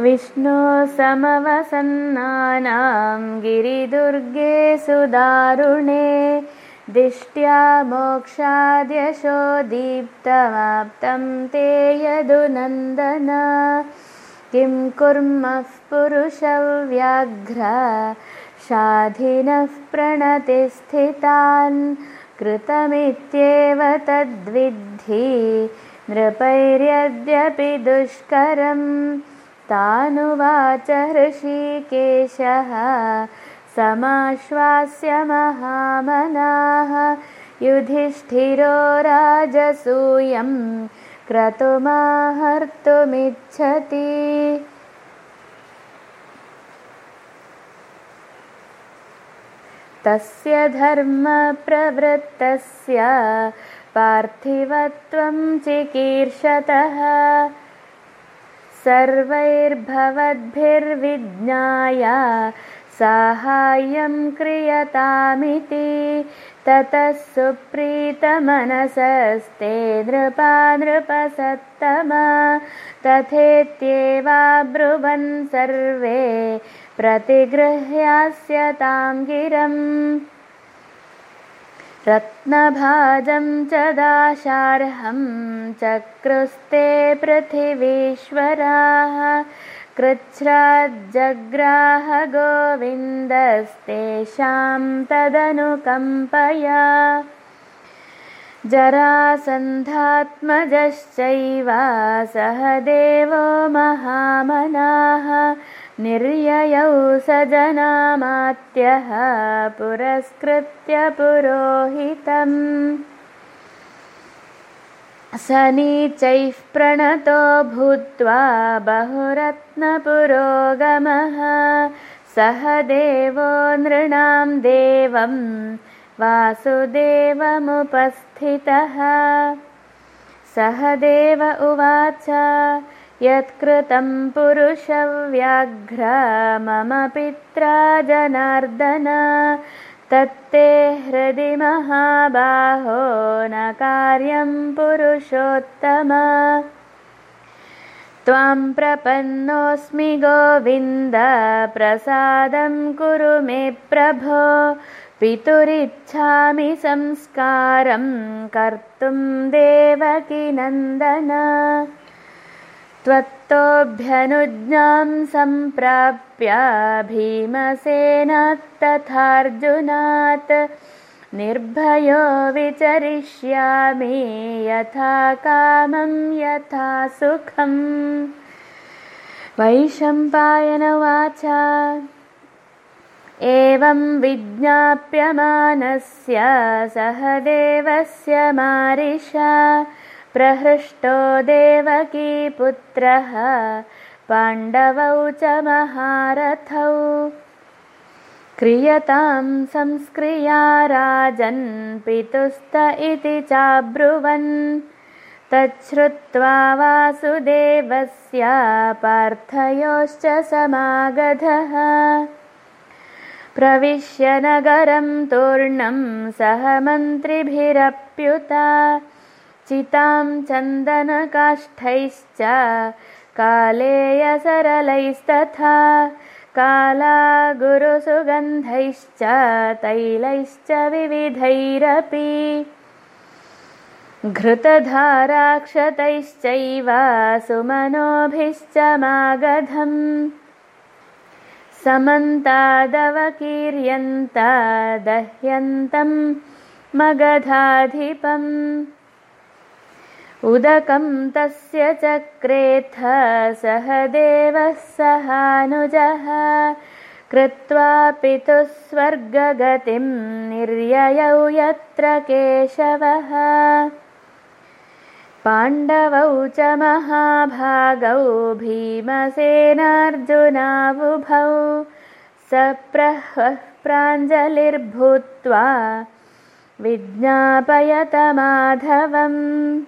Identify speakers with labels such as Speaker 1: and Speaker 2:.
Speaker 1: विष्णोसमवसन्नानां गिरिदुर्गे सुदारुणे दिष्ट्या मोक्षाद्यशो दीप्तमाप्तं ते यदुनन्दन। किं कुर्मः पुरुषव्याघ्र शाधिनः प्रणतिस्थितान् कृतमित्येव तद्विद्धि नृपैर्यद्यपि दुष्करं तानुवाच हृषीकेशः समाश्वास्य महामनाः युधिष्ठिरो राजसूयं क्रतुमाहर्तुमिच्छति। तस्य धर्मप्रवृत्तस्य पार्थिवत्वं चिकीर्षतः सर्वैर्भवद्भिर्विज्ञाय साहाय्यं क्रियतामिति ततः सुप्रीतमनसस्ते नृपा नृपसत्तमा तथेत्येवाब्रुवन् सर्वे प्रतिगृह्यास्यतां गिरम् रत्नभाजं च दाशार्हं चक्रुस्ते पृथिवीश्वराः कृच्छ्राज्जग्राह गोविन्दस्तेषां तदनुकम्पया जरासन्धात्मजश्चैव सह देवो महामनाः निर्ययौ स जनामात्यः पुरस्कृत्य पुरोहितम्। स नीचैः प्रणतो भूत्वा बहुरत्नपुरोगमः। सह देवो नृणां देवं वासुदेवमुपस्थितः। सह देव उवाच यत्कृतं पुरुषव्याघ्र मम पित्रा जनार्दन तत्ते हृदि महाबाहो न कार्यं पुरुषोत्तम। त्वां प्रपन्नोऽस्मि गोविन्द प्रसादं कुरु मे प्रभो पितुरिच्छामि संस्कारं कर्तुं देवकीनन्दन त्वत्तोऽभ्यनुज्ञां सम्प्राप्य भीमसेनात्तथार्जुनात् निर्भयो विचरिष्यामि यथा कामं यथा सुखम्। वैशम्पायनवाच। एवं विज्ञाप्यमानस्य सह देवस्य मारिषा प्रहृष्टो देवकीपुत्रः पाण्डवौ च महारथौ। क्रियतां संस्क्रिया राजन् पितुस्त इति चाब्रुवन्। तच्छ्रुत्वा वासुदेवस्य पार्थयोश्च समागधः। प्रविश्य नगरं तूर्णं सह मन्त्रिभिरप्युता चितां चन्दनकाष्ठैश्च कालेयसरलैस्तथा कालागुरुसुगन्धैश्च तैलैश्च विविधैरपि। घृतधाराक्षतैश्चैव सुमनोभिश्च मागधम्। समन्तादवकीर्यन्त दह्यन्तं मगधाधिपम् उदकं तस्य चक्रेथ सह देवः सहानुजः। कृत्वा पितुः स्वर्गगतिं निर्ययौ यत्र केशवः। पाण्डवौ च महाभागौ भीमसेनार्जुनावुभौ। सप्रह्वः प्राञ्जलिर्भूत्वा विज्ञापयत माधवम्